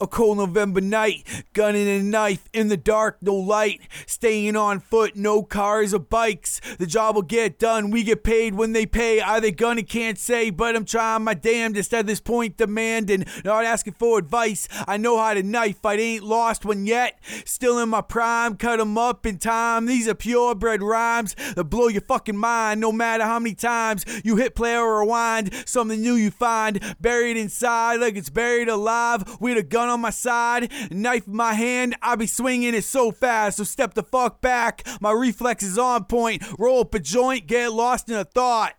A cold November night, gun and a knife in the dark, no light. Staying on foot, no cars or bikes. The job will get done, we get paid when they pay. Are they gonna? Can't say, but I'm trying my damnedest at this point, demanding, not asking for advice. I know how to knife, I ain't lost one yet. Still in my prime, cut 'em up in time. These are purebred rhymes that blow your fucking mind. No matter how many times you hit play or rewind, something new you find buried inside like it's buried alive with a gun on my side, knife in my hand. I be swinging it so fast, so step the fuck back. My reflexes on point. Roll up a joint, get lost in a thought.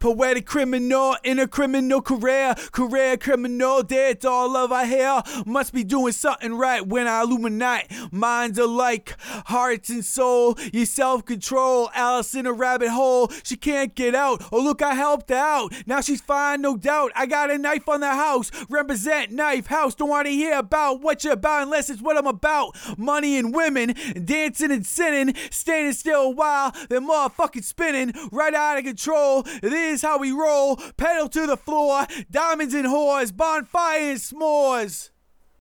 Poetic criminal in a criminal career. Career criminal, dead all of our hair. Must be doing something right when I illuminate. Minds alike, hearts and soul. Your self control. Alice in a rabbit hole. She can't get out. Oh, look, I helped out. Now she's fine, no doubt. I got a knife on the house. Represent knife house. Don't want to hear about what you're about unless it's what I'm about. Money and women, dancing and sinning. Standing still a while, then motherfucking spinning. Right out of control. This is how we roll. Pedal to the floor. Diamonds and whores. Bonfire and s'mores.